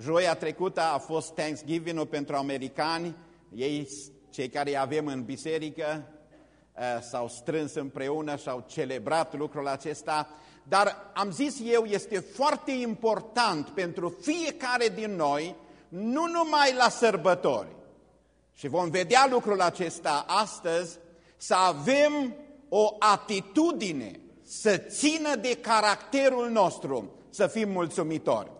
Joia trecută a fost Thanksgiving-ul pentru americani. Ei, cei care îi avem în biserică, s-au strâns împreună și au celebrat lucrul acesta. Dar am zis eu, este foarte important pentru fiecare din noi, nu numai la sărbători, și vom vedea lucrul acesta astăzi, să avem o atitudine să țină de caracterul nostru, să fim mulțumitori.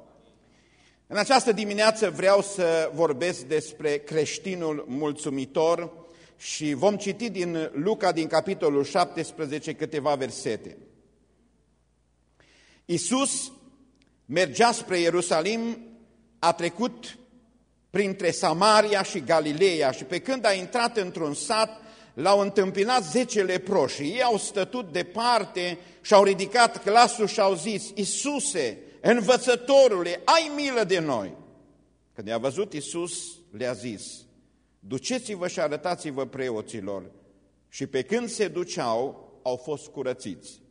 În această dimineață vreau să vorbesc despre creștinul mulțumitor și vom citi din Luca, din capitolul 17, câteva versete. Iisus mergea spre Ierusalim, a trecut printre Samaria și Galileea și pe când a intrat într-un sat, l-au întâmpinat zece leproși. Ei au stătut departe și au ridicat glasul și au zis, Iisuse, învățătorule, ai milă de noi! Când i-a văzut Iisus, le-a zis, duceți-vă și arătați-vă preoților. Și pe când se duceau, au fost curățiți.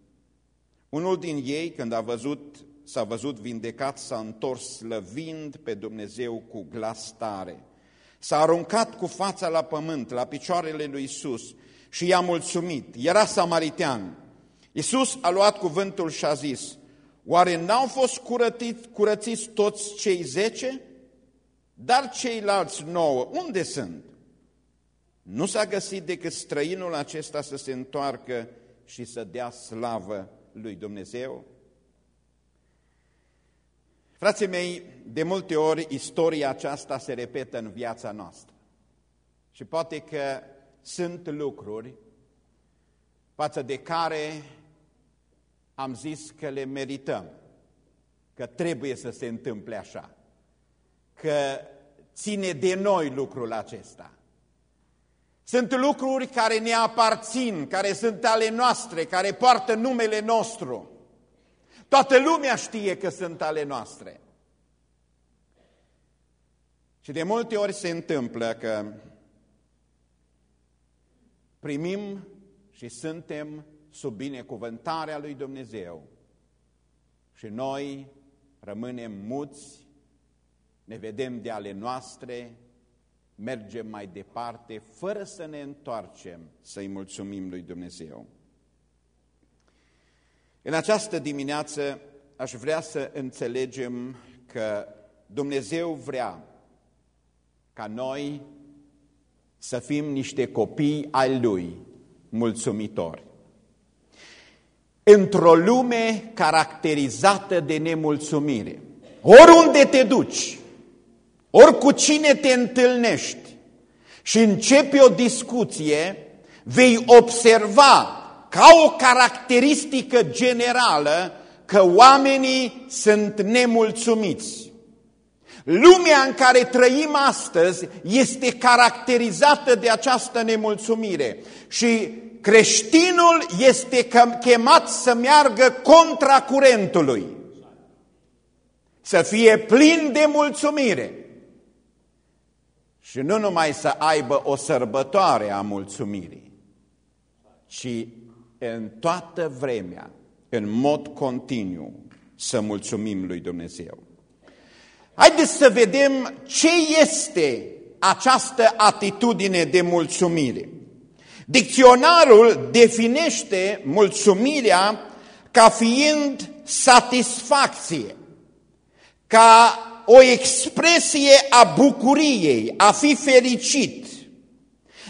Unul din ei, când a văzut, s-a văzut vindecat, s-a întors slăvind pe Dumnezeu cu glas tare. S-a aruncat cu fața la pământ, la picioarele lui Isus și i-a mulțumit. Era samaritean. Isus a luat cuvântul și a zis, Oare n-au fost curătiți, curățiți toți cei zece? Dar ceilalți nouă, unde sunt? Nu s-a găsit decât străinul acesta să se întoarcă și să dea slavă lui Dumnezeu? Frații mei, de multe ori istoria aceasta se repetă în viața noastră. Și poate că sunt lucruri față de care am zis că le merităm, că trebuie să se întâmple așa, că ține de noi lucrul acesta. Sunt lucruri care ne aparțin, care sunt ale noastre, care poartă numele nostru. Toată lumea știe că sunt ale noastre. Și de multe ori se întâmplă că primim și suntem sub binecuvântarea lui Dumnezeu și noi rămânem muți, ne vedem de ale noastre, mergem mai departe, fără să ne întoarcem să-i mulțumim lui Dumnezeu. În această dimineață aș vrea să înțelegem că Dumnezeu vrea ca noi să fim niște copii ai Lui mulțumitori. Într-o lume caracterizată de nemulțumire, oriunde te duci, ori cu cine te întâlnești și începi o discuție, vei observa ca o caracteristică generală că oamenii sunt nemulțumiți. Lumea în care trăim astăzi este caracterizată de această nemulțumire. Și creștinul este chemat să meargă contra curentului, să fie plin de mulțumire. Și nu numai să aibă o sărbătoare a mulțumirii, ci în toată vremea, în mod continuu, să mulțumim lui Dumnezeu. Haideți să vedem ce este această atitudine de mulțumire. Dicționarul definește mulțumirea ca fiind satisfacție, ca o expresie a bucuriei, a fi fericit,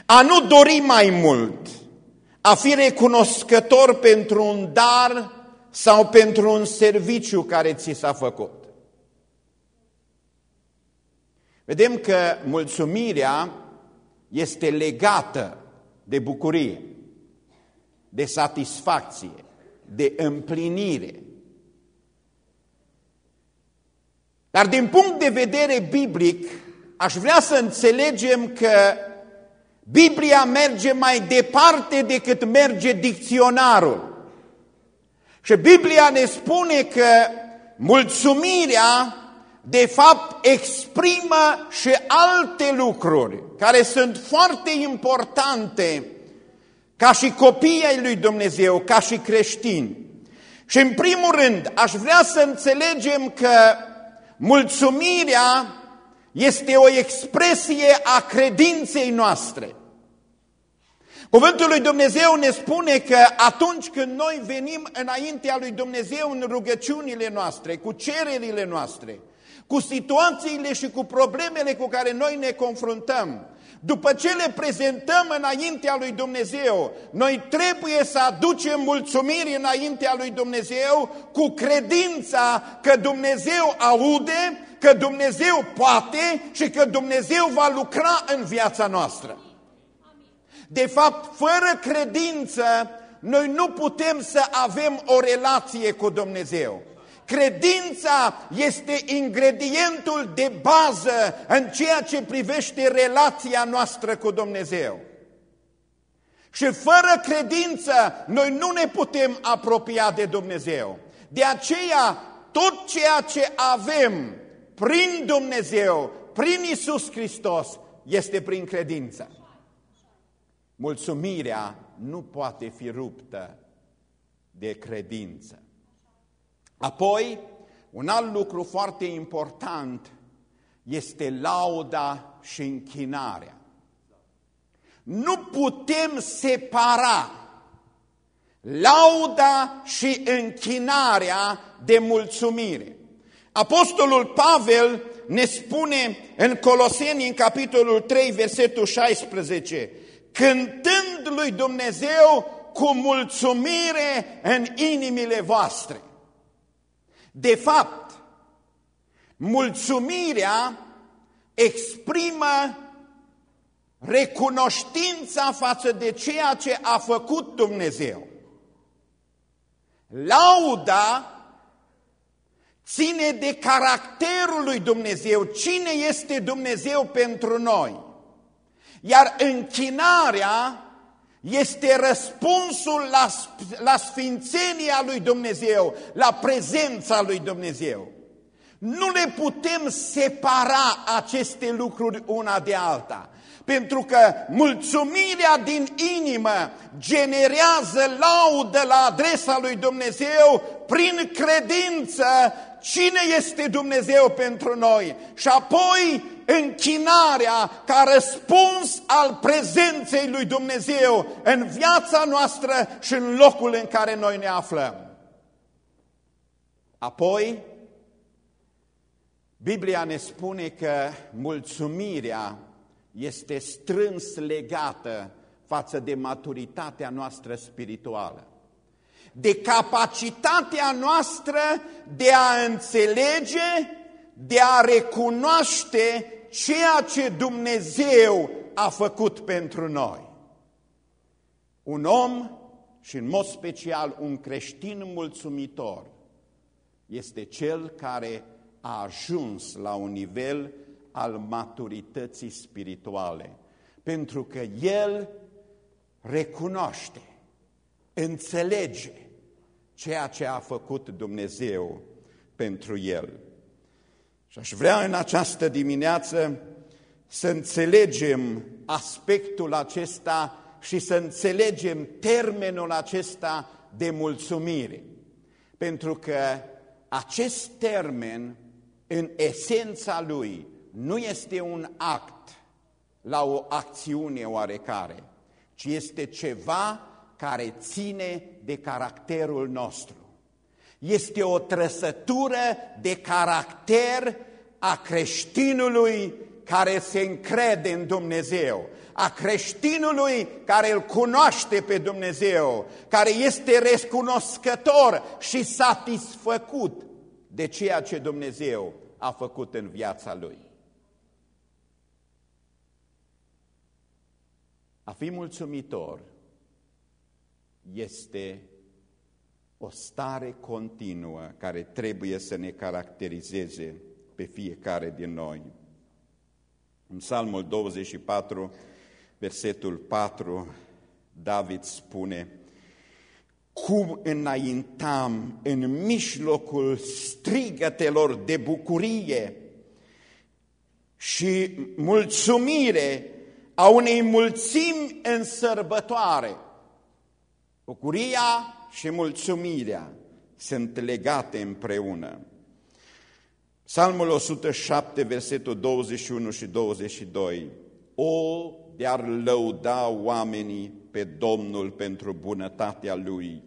a nu dori mai mult, a fi recunoscător pentru un dar sau pentru un serviciu care ți s-a făcut. Vedem că mulțumirea este legată de bucurie, de satisfacție, de împlinire. Dar din punct de vedere biblic, aș vrea să înțelegem că Biblia merge mai departe decât merge dicționarul. Și Biblia ne spune că mulțumirea de fapt exprimă și alte lucruri care sunt foarte importante ca și copii ai lui Dumnezeu, ca și creștini. Și în primul rând aș vrea să înțelegem că mulțumirea este o expresie a credinței noastre. Cuvântul lui Dumnezeu ne spune că atunci când noi venim înaintea lui Dumnezeu în rugăciunile noastre, cu cererile noastre, cu situațiile și cu problemele cu care noi ne confruntăm, după ce le prezentăm înaintea lui Dumnezeu, noi trebuie să aducem mulțumiri înaintea lui Dumnezeu cu credința că Dumnezeu aude, că Dumnezeu poate și că Dumnezeu va lucra în viața noastră. De fapt, fără credință, noi nu putem să avem o relație cu Dumnezeu. Credința este ingredientul de bază în ceea ce privește relația noastră cu Dumnezeu. Și fără credință noi nu ne putem apropia de Dumnezeu. De aceea tot ceea ce avem prin Dumnezeu, prin Isus Hristos, este prin credință. Mulțumirea nu poate fi ruptă de credință. Apoi, un alt lucru foarte important este lauda și închinarea. Nu putem separa lauda și închinarea de mulțumire. Apostolul Pavel ne spune în Coloseni, în capitolul 3, versetul 16, cântând lui Dumnezeu cu mulțumire în inimile voastre. De fapt, mulțumirea exprimă recunoștința față de ceea ce a făcut Dumnezeu. Lauda ține de caracterul lui Dumnezeu, cine este Dumnezeu pentru noi. Iar închinarea este răspunsul la, la sfințenia lui Dumnezeu, la prezența lui Dumnezeu. Nu le putem separa aceste lucruri una de alta, pentru că mulțumirea din inimă generează laudă la adresa lui Dumnezeu prin credință cine este Dumnezeu pentru noi și apoi închinarea ca răspuns al prezenței lui Dumnezeu în viața noastră și în locul în care noi ne aflăm. Apoi, Biblia ne spune că mulțumirea este strâns legată față de maturitatea noastră spirituală de capacitatea noastră de a înțelege, de a recunoaște ceea ce Dumnezeu a făcut pentru noi. Un om și în mod special un creștin mulțumitor este cel care a ajuns la un nivel al maturității spirituale, pentru că el recunoaște, înțelege ceea ce a făcut Dumnezeu pentru el. Și aș vrea în această dimineață să înțelegem aspectul acesta și să înțelegem termenul acesta de mulțumire. Pentru că acest termen, în esența lui, nu este un act la o acțiune oarecare, ci este ceva care ține de caracterul nostru. Este o trăsătură de caracter a creștinului care se încrede în Dumnezeu, a creștinului care îl cunoaște pe Dumnezeu, care este recunoscător și satisfăcut de ceea ce Dumnezeu a făcut în viața lui. A fi mulțumitor este o stare continuă care trebuie să ne caracterizeze pe fiecare din noi. În Psalmul 24, versetul 4, David spune, Cum înaintam în mijlocul strigătelor de bucurie și mulțumire a unei mulțimi în sărbătoare. Bucuria și mulțumirea sunt legate împreună. Psalmul 107, versetul 21 și 22. O, de-ar lăuda oamenii pe Domnul pentru bunătatea Lui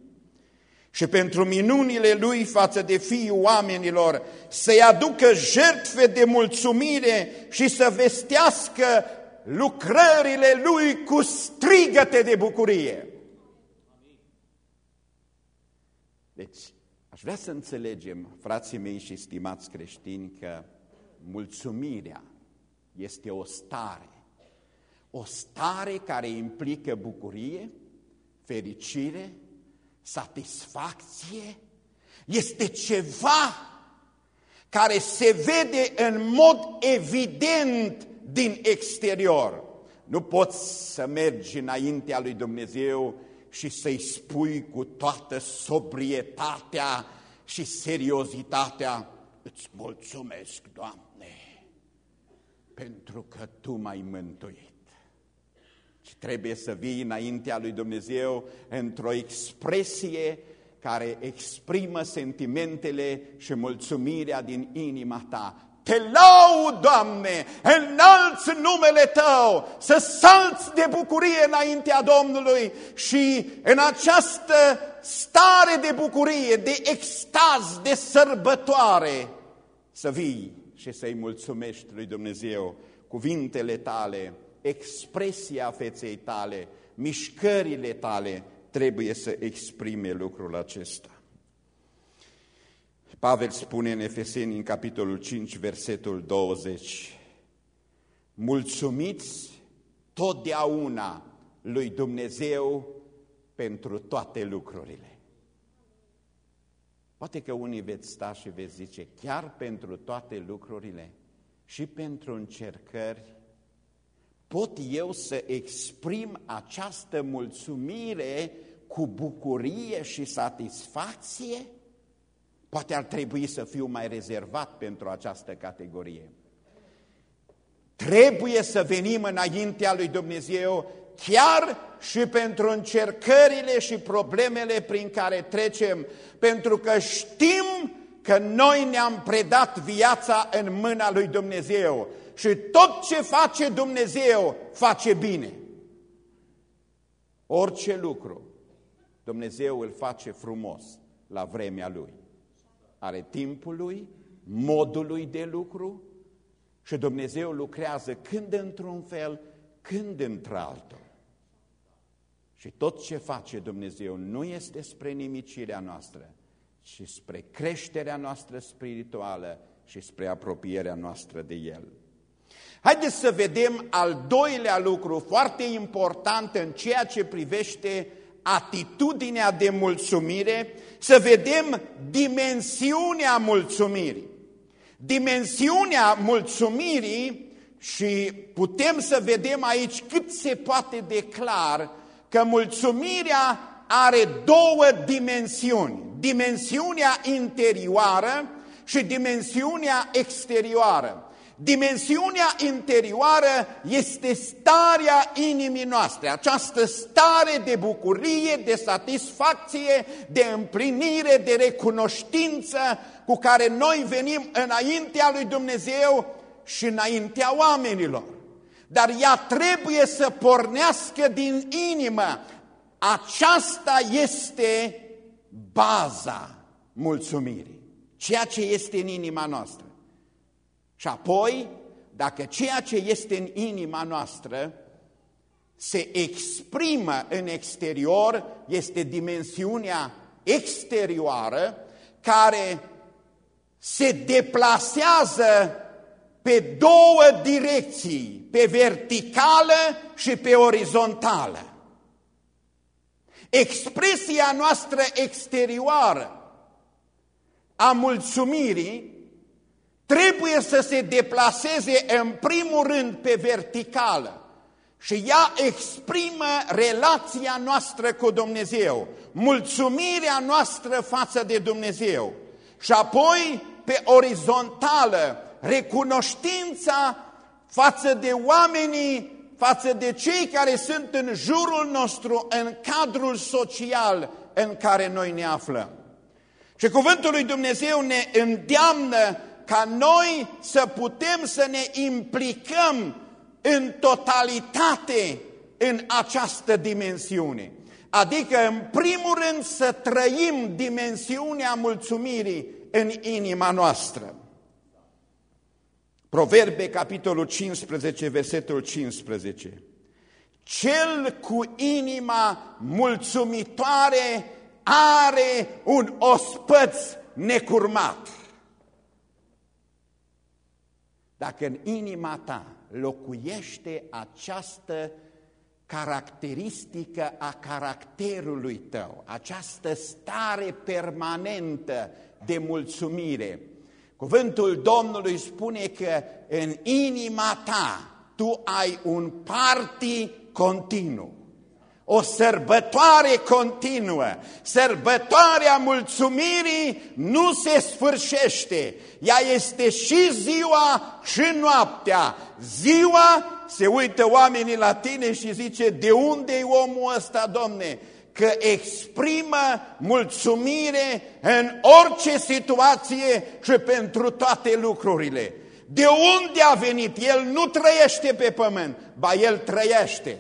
și pentru minunile Lui față de fiii oamenilor, să-i aducă jertfe de mulțumire și să vestească lucrările Lui cu strigăte de bucurie. Deci, aș vrea să înțelegem, frații mei și stimați creștini, că mulțumirea este o stare. O stare care implică bucurie, fericire, satisfacție. Este ceva care se vede în mod evident din exterior. Nu poți să mergi înaintea lui Dumnezeu și să-i spui cu toată sobrietatea și seriozitatea, îți mulțumesc, Doamne, pentru că Tu m-ai mântuit. Și trebuie să vii înaintea lui Dumnezeu într-o expresie care exprimă sentimentele și mulțumirea din inima ta. Te laud, Doamne, înalți numele Tău, să salți de bucurie înaintea Domnului și în această stare de bucurie, de extaz, de sărbătoare, să vii și să-i mulțumești lui Dumnezeu cuvintele tale, expresia feței tale, mișcările tale trebuie să exprime lucrul acesta. Pavel spune în Efeseni, în capitolul 5, versetul 20, Mulțumiți totdeauna lui Dumnezeu pentru toate lucrurile. Poate că unii veți sta și veți zice, chiar pentru toate lucrurile și pentru încercări, pot eu să exprim această mulțumire cu bucurie și satisfacție? Poate ar trebui să fiu mai rezervat pentru această categorie. Trebuie să venim înaintea lui Dumnezeu chiar și pentru încercările și problemele prin care trecem, pentru că știm că noi ne-am predat viața în mâna lui Dumnezeu și tot ce face Dumnezeu face bine. Orice lucru Dumnezeu îl face frumos la vremea Lui. Are timpul Lui, modul Lui de lucru și Dumnezeu lucrează când într-un fel, când într-altul. Și tot ce face Dumnezeu nu este spre nimicirea noastră, ci spre creșterea noastră spirituală și spre apropierea noastră de El. Haideți să vedem al doilea lucru foarte important în ceea ce privește atitudinea de mulțumire, să vedem dimensiunea mulțumirii. Dimensiunea mulțumirii și putem să vedem aici cât se poate de clar că mulțumirea are două dimensiuni. Dimensiunea interioară și dimensiunea exterioară. Dimensiunea interioară este starea inimii noastre, această stare de bucurie, de satisfacție, de împlinire, de recunoștință cu care noi venim înaintea lui Dumnezeu și înaintea oamenilor. Dar ea trebuie să pornească din inimă. Aceasta este baza mulțumirii, ceea ce este în inima noastră. Și apoi, dacă ceea ce este în inima noastră se exprimă în exterior, este dimensiunea exterioară care se deplasează pe două direcții, pe verticală și pe orizontală. Expresia noastră exterioară a mulțumirii trebuie să se deplaseze în primul rând pe verticală și ea exprimă relația noastră cu Dumnezeu, mulțumirea noastră față de Dumnezeu și apoi pe orizontală recunoștința față de oamenii, față de cei care sunt în jurul nostru, în cadrul social în care noi ne aflăm. Și cuvântul lui Dumnezeu ne îndeamnă ca noi să putem să ne implicăm în totalitate în această dimensiune. Adică, în primul rând, să trăim dimensiunea mulțumirii în inima noastră. Proverbe, capitolul 15, versetul 15. Cel cu inima mulțumitoare are un ospăț necurmat. Dacă în inima ta locuiește această caracteristică a caracterului tău, această stare permanentă de mulțumire, cuvântul Domnului spune că în inima ta tu ai un party continuu o sărbătoare continuă. Sărbătoarea mulțumirii nu se sfârșește. Ea este și ziua și noaptea. Ziua se uită oamenii la tine și zice, de unde e omul ăsta, domne? Că exprimă mulțumire în orice situație și pentru toate lucrurile. De unde a venit? El nu trăiește pe pământ, ba el trăiește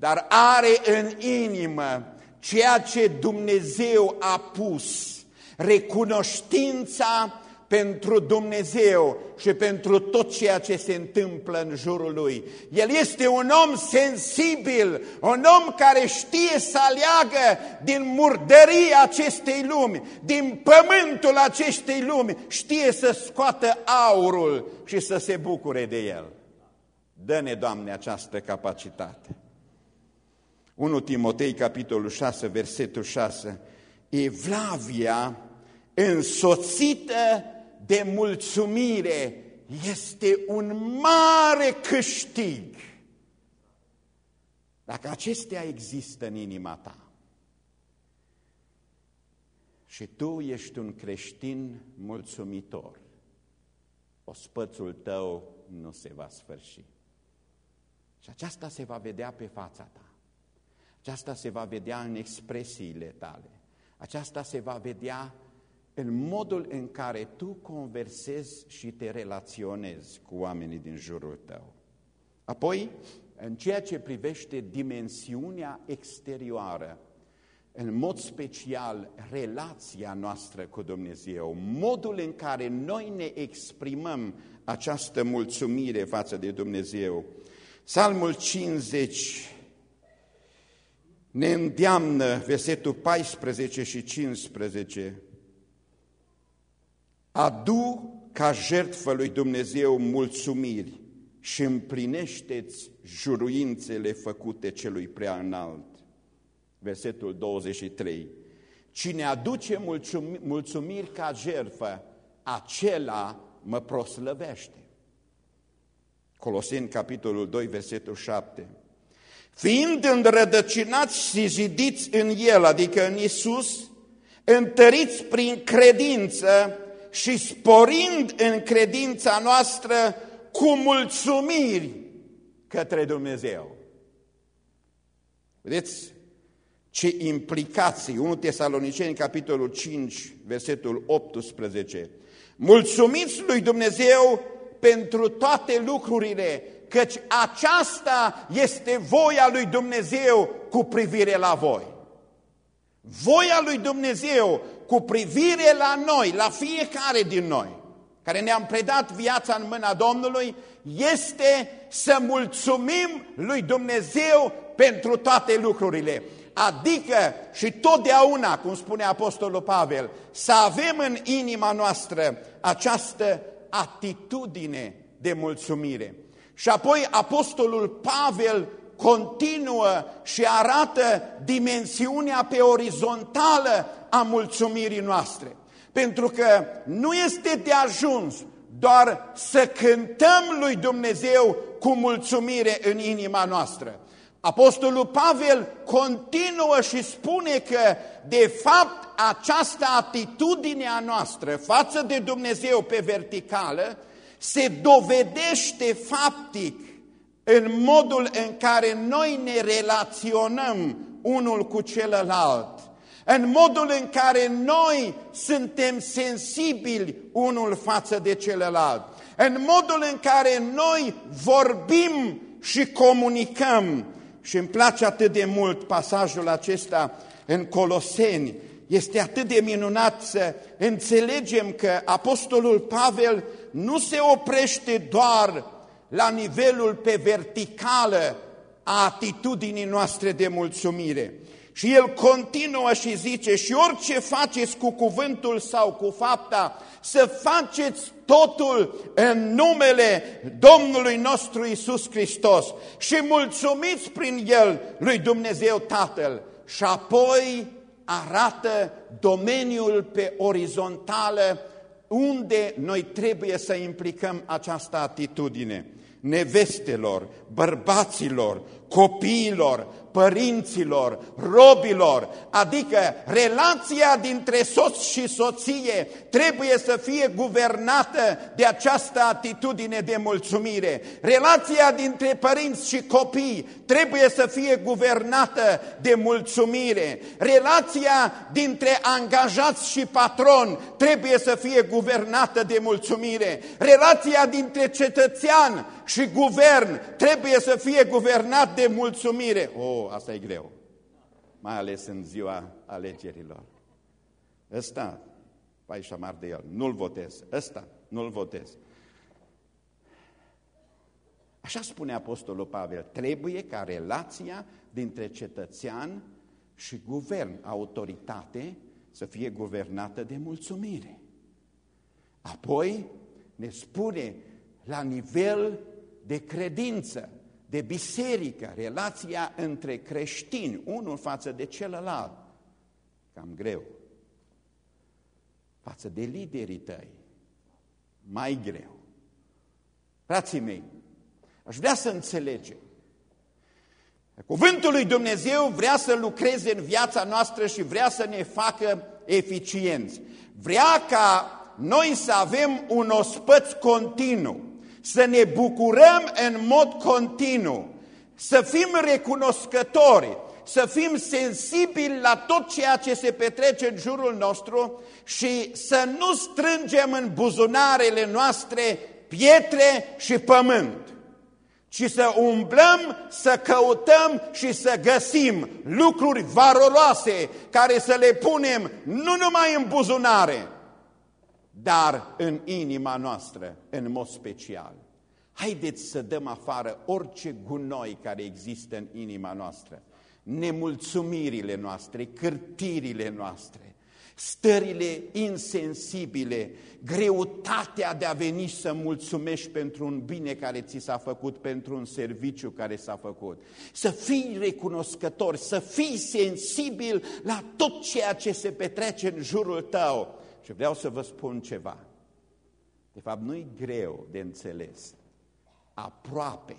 dar are în inimă ceea ce Dumnezeu a pus, recunoștința pentru Dumnezeu și pentru tot ceea ce se întâmplă în jurul lui. El este un om sensibil, un om care știe să aleagă din murdăria acestei lumi, din pământul acestei lumi, știe să scoată aurul și să se bucure de el. Dă-ne, Doamne, această capacitate. 1 Timotei, capitolul 6, versetul 6, Evlavia, însoțită de mulțumire, este un mare câștig. Dacă acestea există în inima ta și tu ești un creștin mulțumitor, ospățul tău nu se va sfârși. Și aceasta se va vedea pe fața ta. Aceasta se va vedea în expresiile tale. Aceasta se va vedea în modul în care tu conversezi și te relaționezi cu oamenii din jurul tău. Apoi, în ceea ce privește dimensiunea exterioară, în mod special relația noastră cu Dumnezeu, modul în care noi ne exprimăm această mulțumire față de Dumnezeu. Psalmul 50 ne îndeamnă versetul 14 și 15, adu ca jertfă lui Dumnezeu mulțumiri și împlinește-ți juruințele făcute celui prea înalt. Versetul 23. Cine aduce mulțumiri ca jertfă, acela mă proslăvește. Coloseni, capitolul 2, versetul 7 fiind înrădăcinați și zidiți în El, adică în Isus, întăriți prin credință și sporind în credința noastră cu mulțumiri către Dumnezeu. Vedeți ce implicații, 1 Tesaloniceni, capitolul 5, versetul 18. Mulțumiți lui Dumnezeu pentru toate lucrurile căci aceasta este voia lui Dumnezeu cu privire la voi. Voia lui Dumnezeu cu privire la noi, la fiecare din noi, care ne-am predat viața în mâna Domnului, este să mulțumim lui Dumnezeu pentru toate lucrurile. Adică și totdeauna, cum spune Apostolul Pavel, să avem în inima noastră această atitudine de mulțumire. Și apoi apostolul Pavel continuă și arată dimensiunea pe orizontală a mulțumirii noastre. Pentru că nu este de ajuns doar să cântăm lui Dumnezeu cu mulțumire în inima noastră. Apostolul Pavel continuă și spune că, de fapt, această atitudine a noastră față de Dumnezeu pe verticală se dovedește faptic în modul în care noi ne relaționăm unul cu celălalt, în modul în care noi suntem sensibili unul față de celălalt, în modul în care noi vorbim și comunicăm. Și îmi place atât de mult pasajul acesta în Coloseni, este atât de minunat să înțelegem că Apostolul Pavel nu se oprește doar la nivelul pe verticală a atitudinii noastre de mulțumire. Și el continuă și zice, și orice faceți cu cuvântul sau cu fapta, să faceți totul în numele Domnului nostru Isus Hristos și mulțumiți prin El lui Dumnezeu Tatăl. Și apoi arată domeniul pe orizontală unde noi trebuie să implicăm această atitudine. Nevestelor, bărbaților, copiilor, părinților, robilor, adică relația dintre soț și soție trebuie să fie guvernată de această atitudine de mulțumire. Relația dintre părinți și copii trebuie să fie guvernată de mulțumire. Relația dintre angajați și patron trebuie să fie guvernată de mulțumire. Relația dintre cetățean și guvern trebuie să fie guvernat de mulțumire. Oh, asta e greu, mai ales în ziua alegerilor. Ăsta, pai și amar de el, nu-l votez. Ăsta, nu-l votez. Așa spune Apostolul Pavel, trebuie ca relația dintre cetățean și guvern, autoritate, să fie guvernată de mulțumire. Apoi ne spune la nivel de credință, de biserică, relația între creștini, unul față de celălalt, cam greu. Față de liderii tăi, mai greu. Frații mei, aș vrea să înțelegem. Cuvântul lui Dumnezeu vrea să lucreze în viața noastră și vrea să ne facă eficienți. Vrea ca noi să avem un ospăț continuu să ne bucurăm în mod continuu, să fim recunoscători, să fim sensibili la tot ceea ce se petrece în jurul nostru și să nu strângem în buzunarele noastre pietre și pământ, ci să umblăm, să căutăm și să găsim lucruri valoroase care să le punem nu numai în buzunare, dar în inima noastră, în mod special. Haideți să dăm afară orice gunoi care există în inima noastră, nemulțumirile noastre, cârtirile noastre, stările insensibile, greutatea de a veni să mulțumești pentru un bine care ți s-a făcut, pentru un serviciu care s-a făcut. Să fii recunoscător, să fii sensibil la tot ceea ce se petrece în jurul tău și vreau să vă spun ceva. De fapt, nu-i greu de înțeles. Aproape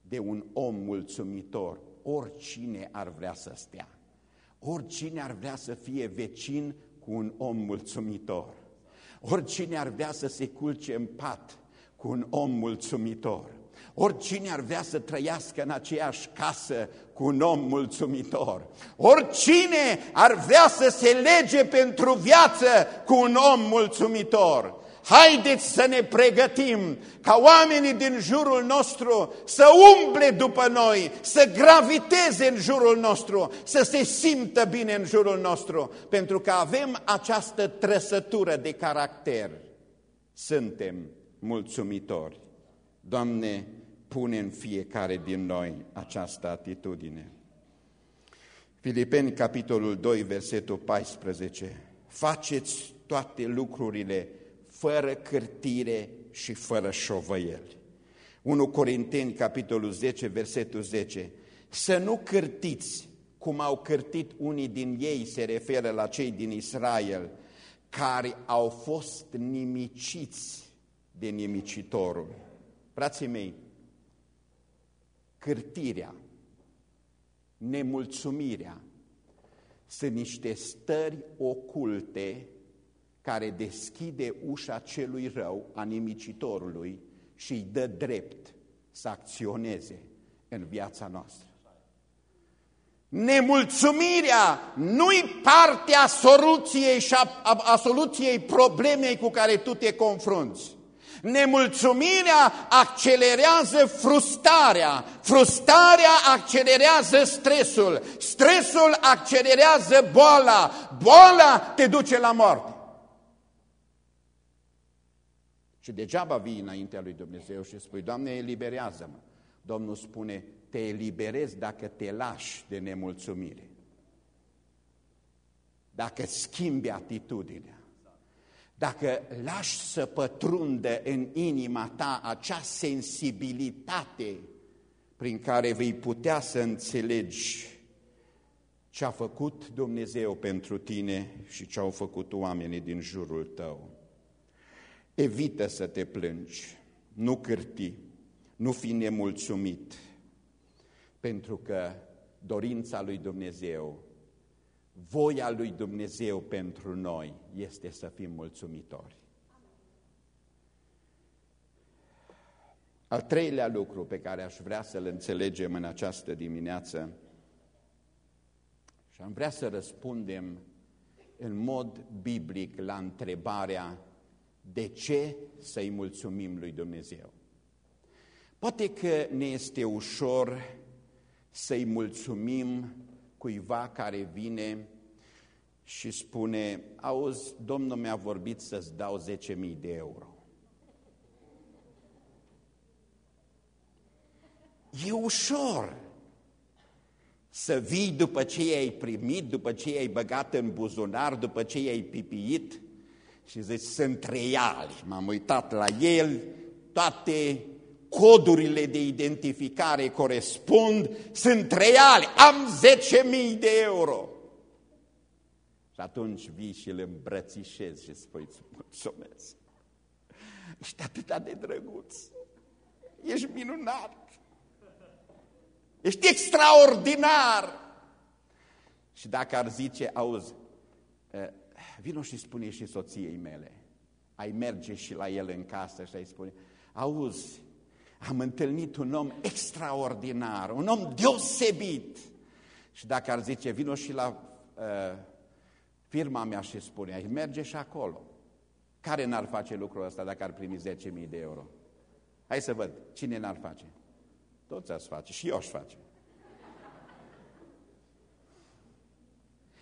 de un om mulțumitor, oricine ar vrea să stea. Oricine ar vrea să fie vecin cu un om mulțumitor. Oricine ar vrea să se culce în pat cu un om mulțumitor. Oricine ar vrea să trăiască în aceeași casă cu un om mulțumitor. Oricine ar vrea să se lege pentru viață cu un om mulțumitor. Haideți să ne pregătim ca oamenii din jurul nostru să umble după noi, să graviteze în jurul nostru, să se simtă bine în jurul nostru, pentru că avem această trăsătură de caracter. Suntem mulțumitori. Doamne, pune în fiecare din noi această atitudine. Filipeni, capitolul 2, versetul 14. Faceți toate lucrurile fără cârtire și fără șovăieli. 1 Corinteni, capitolul 10, versetul 10. Să nu cârtiți cum au cârtit unii din ei, se referă la cei din Israel, care au fost nimiciți de nimicitorul. Frații mei, cârtirea, nemulțumirea, sunt niște stări oculte care deschide ușa celui rău, a nimicitorului, și îi dă drept să acționeze în viața noastră. Nemulțumirea nu-i partea soluției și a, a, a soluției problemei cu care tu te confrunți. Nemulțumirea accelerează frustrarea, frustrarea accelerează stresul, stresul accelerează boala, boala te duce la moarte. Și degeaba vii înaintea lui Dumnezeu și spui, Doamne, eliberează-mă. Domnul spune, te eliberezi dacă te lași de nemulțumire. Dacă schimbi atitudinea. Dacă lași să pătrundă în inima ta acea sensibilitate prin care vei putea să înțelegi ce a făcut Dumnezeu pentru tine și ce au făcut oamenii din jurul tău. Evită să te plângi, nu cârti, nu fi nemulțumit, pentru că dorința lui Dumnezeu, voia lui Dumnezeu pentru noi este să fim mulțumitori. Al treilea lucru pe care aș vrea să-l înțelegem în această dimineață și am vrea să răspundem în mod biblic la întrebarea de ce să-i mulțumim lui Dumnezeu. Poate că ne este ușor să-i mulțumim cuiva care vine și spune, auzi, Domnul mi-a vorbit să-ți dau 10.000 de euro. E ușor să vii după ce i-ai primit, după ce i-ai băgat în buzunar, după ce i-ai pipiit și zici, sunt reali. M-am uitat la el, toate codurile de identificare corespund, sunt reale, am 10.000 de euro. Și atunci vii și îl îmbrățișezi și spui, mulțumesc. Ești atât de drăguț, ești minunat, ești extraordinar. Și dacă ar zice, auzi, vino și spune și soției mele, ai merge și la el în casă și ai spune, auzi, am întâlnit un om extraordinar, un om deosebit. Și dacă ar zice, vino și la uh, firma mea și spune, ai merge și acolo. Care n-ar face lucrul ăsta dacă ar primi 10.000 de euro? Hai să văd, cine n-ar face? Toți ați face și eu aș face.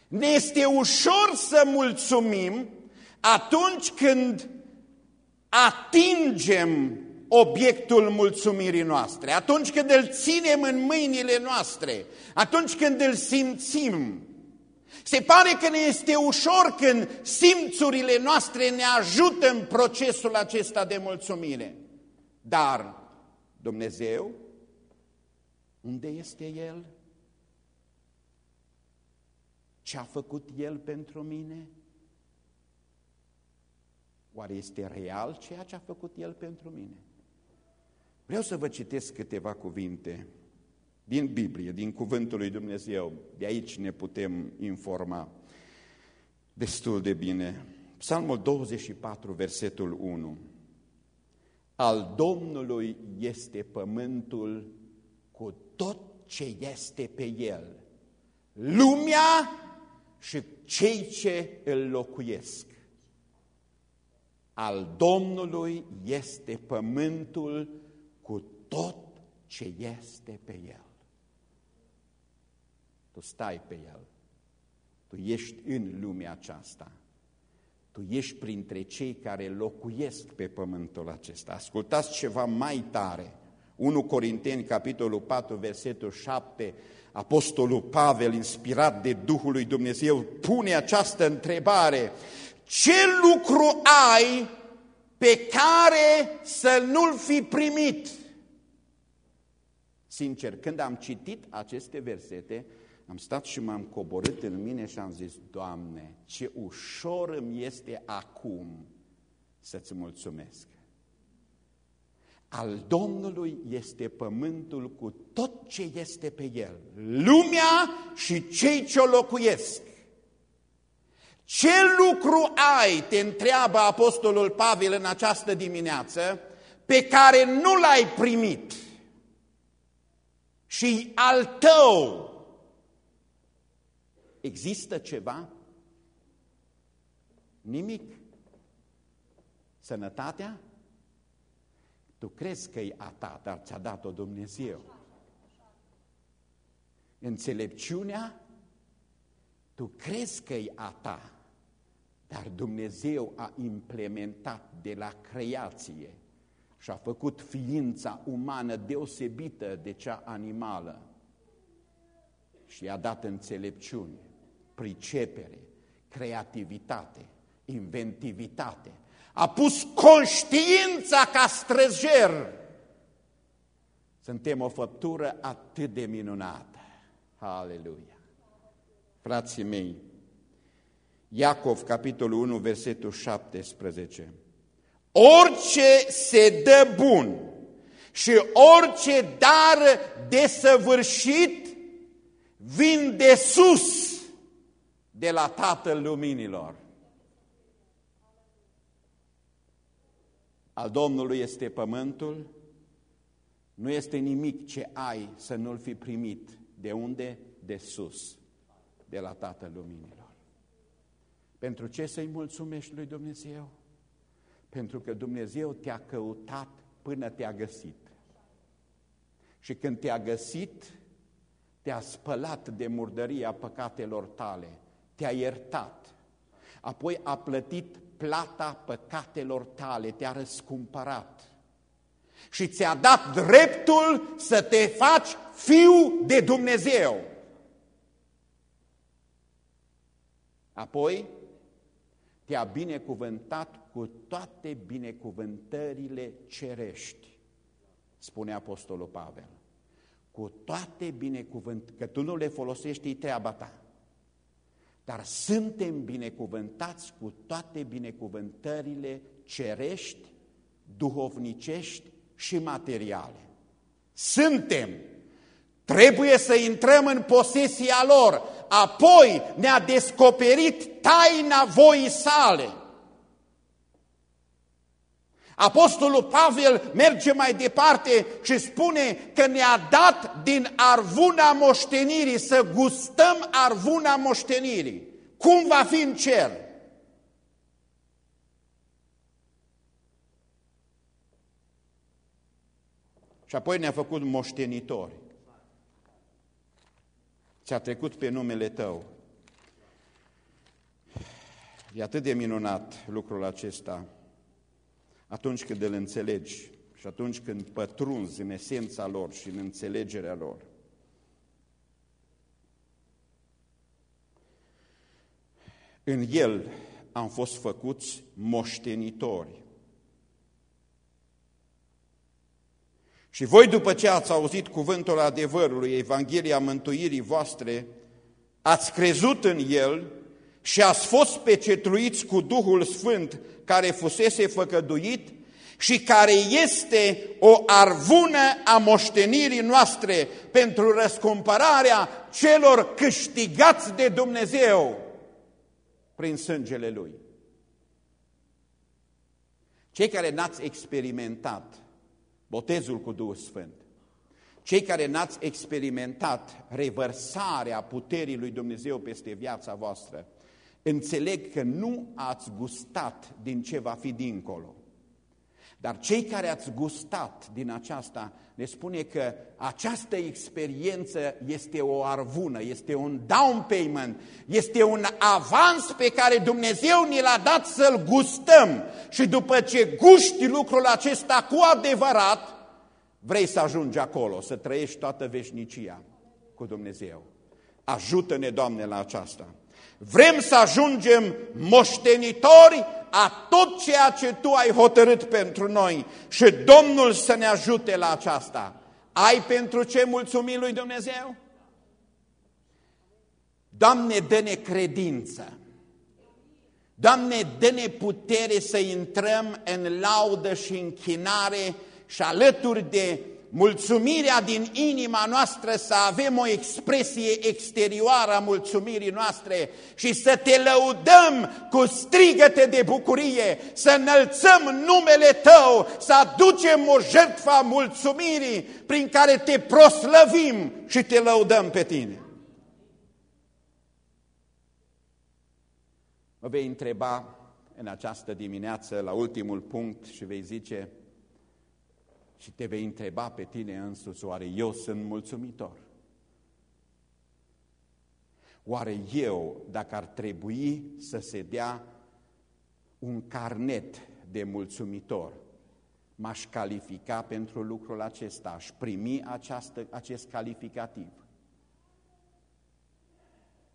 Ne este ușor să mulțumim atunci când atingem obiectul mulțumirii noastre, atunci când îl ținem în mâinile noastre, atunci când îl simțim. Se pare că ne este ușor când simțurile noastre ne ajută în procesul acesta de mulțumire. Dar Dumnezeu, unde este El? Ce a făcut El pentru mine? Oare este real ceea ce a făcut El pentru mine? Vreau să vă citesc câteva cuvinte din Biblie, din Cuvântul lui Dumnezeu. De aici ne putem informa destul de bine. Psalmul 24, versetul 1. Al Domnului este pământul cu tot ce este pe el, lumea și cei ce îl locuiesc. Al Domnului este pământul cu tot ce este pe el. Tu stai pe el, tu ești în lumea aceasta, tu ești printre cei care locuiesc pe pământul acesta. Ascultați ceva mai tare. 1 Corinteni, capitolul 4, versetul 7, Apostolul Pavel, inspirat de Duhul lui Dumnezeu, pune această întrebare. Ce lucru ai pe care să nu-l fi primit? Sincer, când am citit aceste versete, am stat și m-am coborât în mine și am zis, Doamne, ce ușor îmi este acum să-ți mulțumesc. Al Domnului este pământul cu tot ce este pe el, lumea și cei ce o locuiesc. Ce lucru ai, te întreabă Apostolul Pavel în această dimineață, pe care nu l-ai primit și al tău, Există ceva? Nimic. Sănătatea? Tu crezi că e a ta, dar ți-a dat-o Dumnezeu. Înțelepciunea? Tu crezi că e a ta, dar Dumnezeu a implementat de la creație și a făcut ființa umană deosebită de cea animală și i-a dat înțelepciune, pricepere, creativitate, inventivitate. A pus conștiința ca străjer. Suntem o făptură atât de minunată. Aleluia! Frații mei, Iacov, capitolul 1, versetul 17. Orice se dă bun și orice dar desăvârșit vin de sus de la Tatăl Luminilor. Al Domnului este pământul, nu este nimic ce ai să nu-l fi primit. De unde? De sus, de la Tatăl Luminilor. Pentru ce să-i mulțumești lui Dumnezeu? Pentru că Dumnezeu te-a căutat până te-a găsit. Și când te-a găsit, te-a spălat de murdăria păcatelor tale, te-a iertat, apoi a plătit plata păcatelor tale, te-a răscumpărat și ți-a dat dreptul să te faci fiu de Dumnezeu. Apoi te-a binecuvântat cu toate binecuvântările cerești, spune Apostolul Pavel. Cu toate binecuvântările, că tu nu le folosești, e treaba ta. Dar suntem binecuvântați cu toate binecuvântările cerești, duhovnicești și materiale. Suntem. Trebuie să intrăm în posesia lor. Apoi ne-a descoperit taina voii sale. Apostolul Pavel merge mai departe și spune că ne-a dat din arvuna moștenirii, să gustăm arvuna moștenirii. Cum va fi în cer? Și apoi ne-a făcut moștenitori. Ți-a trecut pe numele tău. E atât de minunat lucrul acesta atunci când îl înțelegi și atunci când pătrunzi în esența lor și în înțelegerea lor. În el am fost făcuți moștenitori. Și voi, după ce ați auzit cuvântul adevărului, Evanghelia mântuirii voastre, ați crezut în el și ați fost pecetruiți cu Duhul Sfânt care fusese făcăduit și care este o arvună a moștenirii noastre pentru răscumpărarea celor câștigați de Dumnezeu prin sângele Lui. Cei care n-ați experimentat botezul cu Duhul Sfânt, cei care n-ați experimentat revărsarea puterii lui Dumnezeu peste viața voastră, înțeleg că nu ați gustat din ce va fi dincolo. Dar cei care ați gustat din aceasta ne spune că această experiență este o arvună, este un down payment, este un avans pe care Dumnezeu ni l-a dat să-l gustăm. Și după ce guști lucrul acesta cu adevărat, vrei să ajungi acolo, să trăiești toată veșnicia cu Dumnezeu. Ajută-ne, Doamne, la aceasta. Vrem să ajungem moștenitori a tot ceea ce Tu ai hotărât pentru noi și Domnul să ne ajute la aceasta. Ai pentru ce mulțumi lui Dumnezeu? Doamne, dă-ne credință. Doamne, dă-ne putere să intrăm în laudă și închinare și alături de mulțumirea din inima noastră să avem o expresie exterioară a mulțumirii noastre și să te lăudăm cu strigăte de bucurie, să înălțăm numele Tău, să aducem o jertfă a mulțumirii prin care te proslăvim și te lăudăm pe Tine. Mă vei întreba în această dimineață la ultimul punct și vei zice și te vei întreba pe tine însuți, oare eu sunt mulțumitor? Oare eu, dacă ar trebui să se dea un carnet de mulțumitor, m-aș califica pentru lucrul acesta, aș primi această, acest calificativ.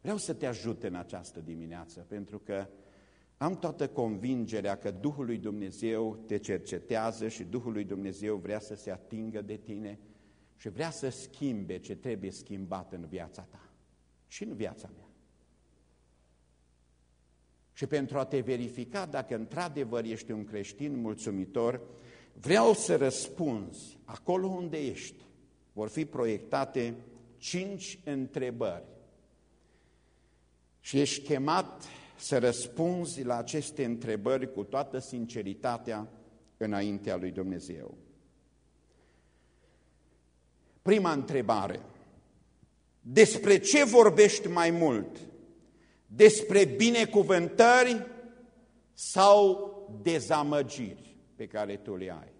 Vreau să te ajut în această dimineață, pentru că am toată convingerea că Duhul lui Dumnezeu te cercetează și Duhul lui Dumnezeu vrea să se atingă de tine și vrea să schimbe ce trebuie schimbat în viața ta și în viața mea. Și pentru a te verifica dacă într-adevăr ești un creștin mulțumitor, vreau să răspunzi acolo unde ești. Vor fi proiectate cinci întrebări și ești chemat să răspunzi la aceste întrebări cu toată sinceritatea înaintea lui Dumnezeu. Prima întrebare. Despre ce vorbești mai mult? Despre binecuvântări sau dezamăgiri pe care tu le ai?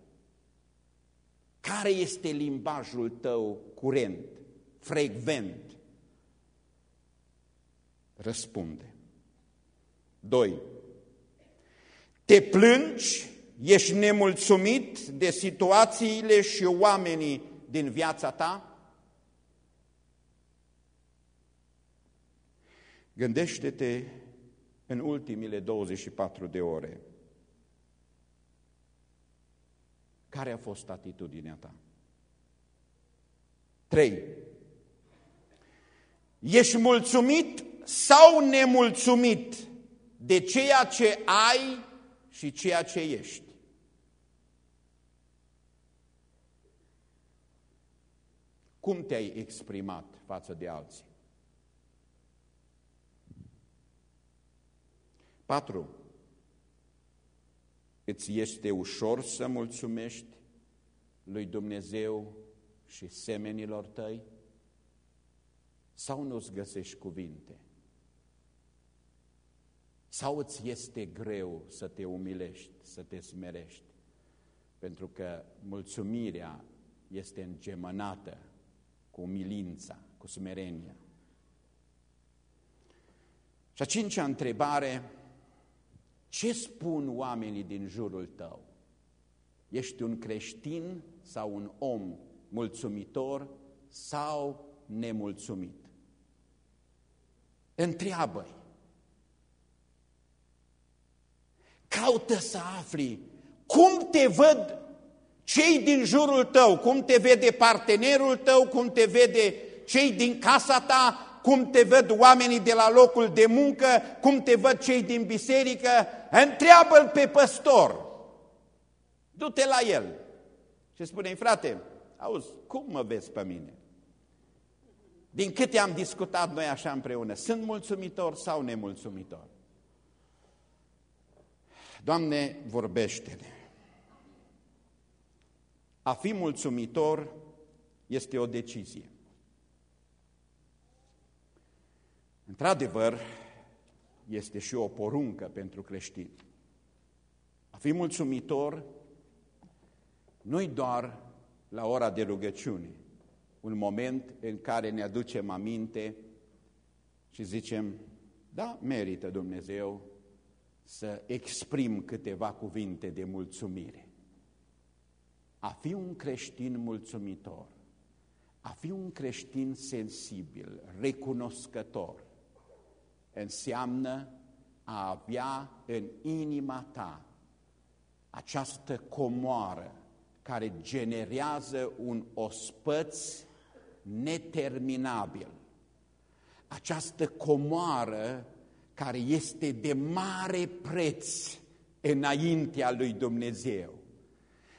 Care este limbajul tău curent, frecvent? Răspunde. 2. Te plângi, ești nemulțumit de situațiile și oamenii din viața ta? Gândește-te în ultimile 24 de ore. Care a fost atitudinea ta? 3. Ești mulțumit sau nemulțumit de ceea ce ai și ceea ce ești. Cum te-ai exprimat față de alții? 4. Îți este ușor să mulțumești lui Dumnezeu și semenilor tăi? Sau nu-ți găsești cuvinte? Sau îți este greu să te umilești, să te smerești? Pentru că mulțumirea este îngemănată cu umilința, cu smerenia. Și a cincea întrebare, ce spun oamenii din jurul tău? Ești un creștin sau un om mulțumitor sau nemulțumit? Întreabă-i. Caută să afli cum te văd cei din jurul tău, cum te vede partenerul tău, cum te vede cei din casa ta, cum te văd oamenii de la locul de muncă, cum te văd cei din biserică, întreabă-l pe păstor. Du-te la el și spune frate, auzi, cum mă vezi pe mine? Din câte am discutat noi așa împreună, sunt mulțumitor sau nemulțumitor? Doamne, vorbește-ne! A fi mulțumitor este o decizie. Într-adevăr, este și o poruncă pentru creștini. A fi mulțumitor nu-i doar la ora de rugăciune, un moment în care ne aducem aminte și zicem, da, merită Dumnezeu să exprim câteva cuvinte de mulțumire. A fi un creștin mulțumitor, a fi un creștin sensibil, recunoscător, înseamnă a avea în inima ta această comoară care generează un ospăț neterminabil. Această comoară care este de mare preț înaintea lui Dumnezeu.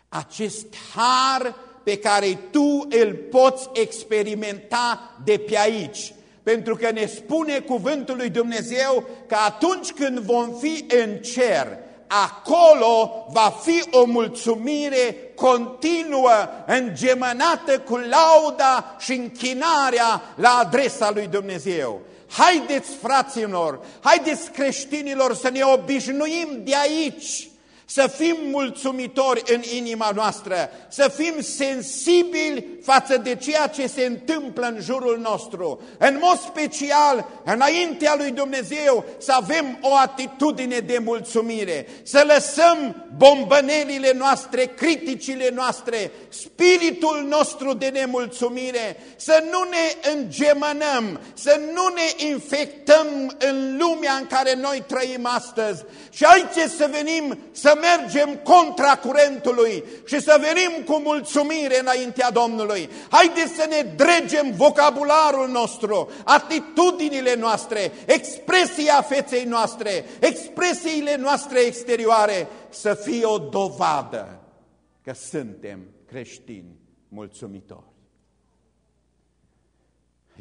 Acest har pe care tu îl poți experimenta de pe aici, pentru că ne spune cuvântul lui Dumnezeu că atunci când vom fi în cer, acolo va fi o mulțumire continuă, îngemănată cu lauda și închinarea la adresa lui Dumnezeu. Haideți, fraților, haideți creștinilor să ne obișnuim de aici să fim mulțumitori în inima noastră, să fim sensibili față de ceea ce se întâmplă în jurul nostru. În mod special, înaintea lui Dumnezeu, să avem o atitudine de mulțumire, să lăsăm bombănelile noastre, criticile noastre, spiritul nostru de nemulțumire, să nu ne îngemănăm, să nu ne infectăm în lumea în care noi trăim astăzi. Și aici să venim să mergem contra curentului și să venim cu mulțumire înaintea Domnului. Haideți să ne dregem vocabularul nostru, atitudinile noastre, expresia feței noastre, expresiile noastre exterioare să fie o dovadă că suntem creștini mulțumitori.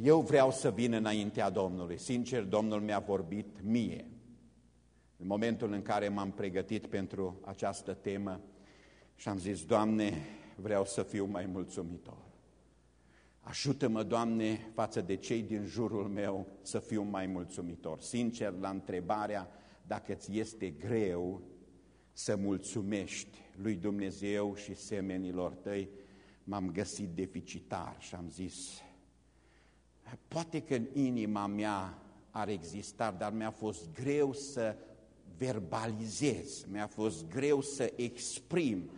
Eu vreau să vin înaintea Domnului. Sincer, Domnul mi-a vorbit mie în momentul în care m-am pregătit pentru această temă și am zis, Doamne, vreau să fiu mai mulțumitor. Ajută-mă, Doamne, față de cei din jurul meu să fiu mai mulțumitor. Sincer, la întrebarea dacă ți este greu să mulțumești lui Dumnezeu și semenilor tăi, m-am găsit deficitar și am zis, poate că în inima mea ar exista, dar mi-a fost greu să verbalizez, mi-a fost greu să exprim,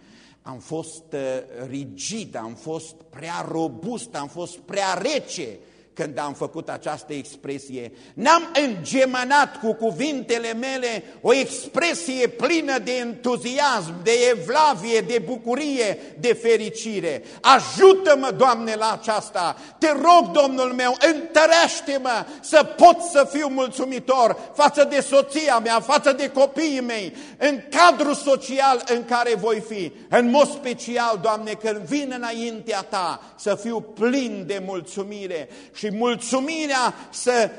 am fost uh, rigid, am fost prea robust, am fost prea rece când am făcut această expresie. N-am îngemănat cu cuvintele mele o expresie plină de entuziasm, de evlavie, de bucurie, de fericire. Ajută-mă, Doamne, la aceasta. Te rog, Domnul meu, întărește-mă să pot să fiu mulțumitor față de soția mea, față de copiii mei, în cadrul social în care voi fi. În mod special, Doamne, când vin înaintea Ta să fiu plin de mulțumire și mulțumirea să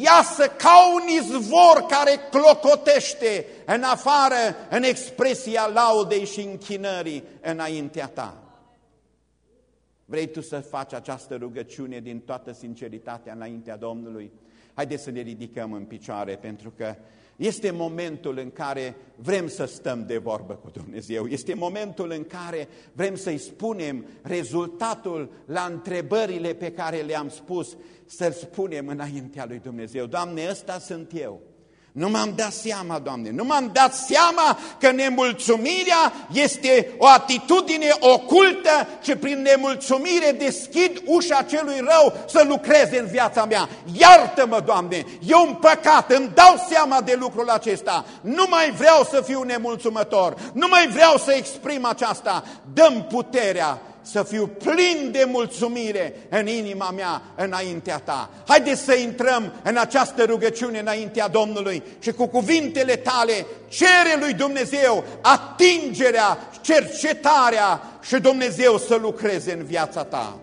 iasă ca un izvor care clocotește în afară, în expresia laudei și închinării înaintea ta. Vrei tu să faci această rugăciune din toată sinceritatea înaintea Domnului? Haideți să ne ridicăm în picioare pentru că este momentul în care vrem să stăm de vorbă cu Dumnezeu. Este momentul în care vrem să-i spunem rezultatul la întrebările pe care le-am spus, să-l spunem înaintea lui Dumnezeu. Doamne, ăsta sunt eu. Nu m-am dat seama, Doamne, nu m-am dat seama că nemulțumirea este o atitudine ocultă ce prin nemulțumire deschid ușa celui rău să lucreze în viața mea. Iartă-mă, Doamne, eu un păcat, îmi dau seama de lucrul acesta. Nu mai vreau să fiu nemulțumător, nu mai vreau să exprim aceasta. Dăm puterea să fiu plin de mulțumire în inima mea înaintea ta. Haideți să intrăm în această rugăciune înaintea Domnului și cu cuvintele tale cere lui Dumnezeu atingerea, cercetarea și Dumnezeu să lucreze în viața ta.